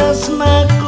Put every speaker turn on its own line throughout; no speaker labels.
tresna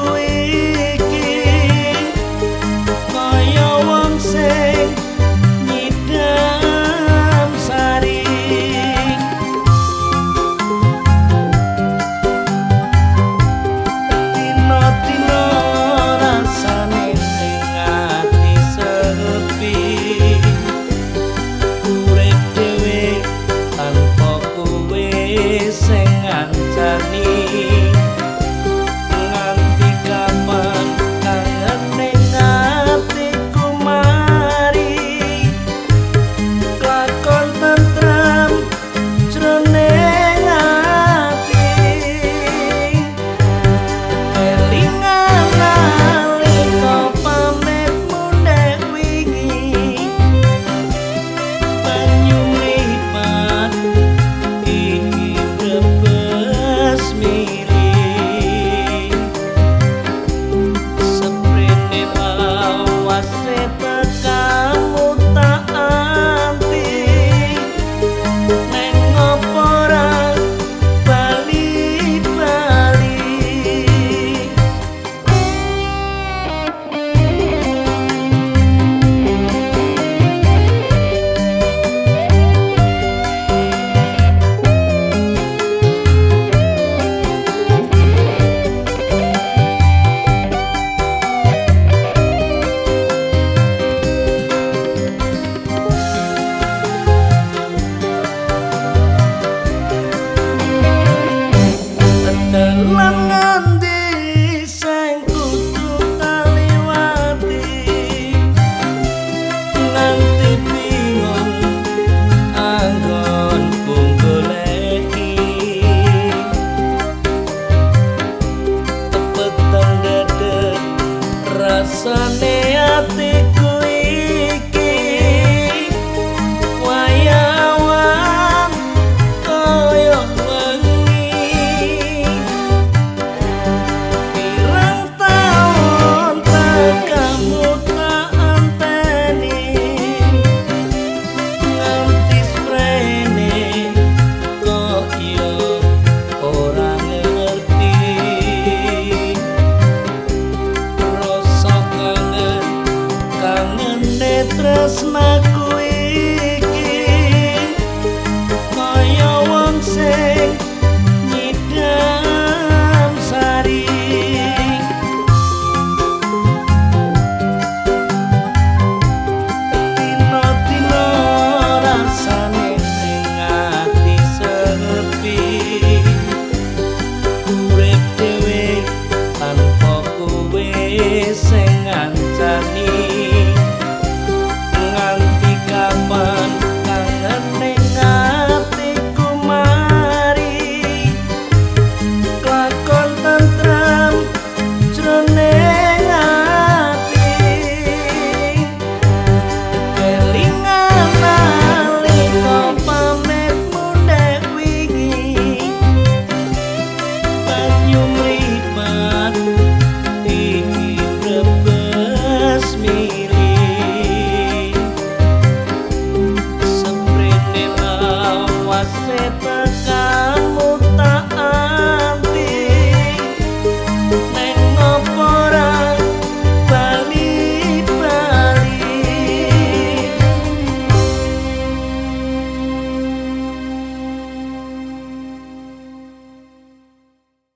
rasane ati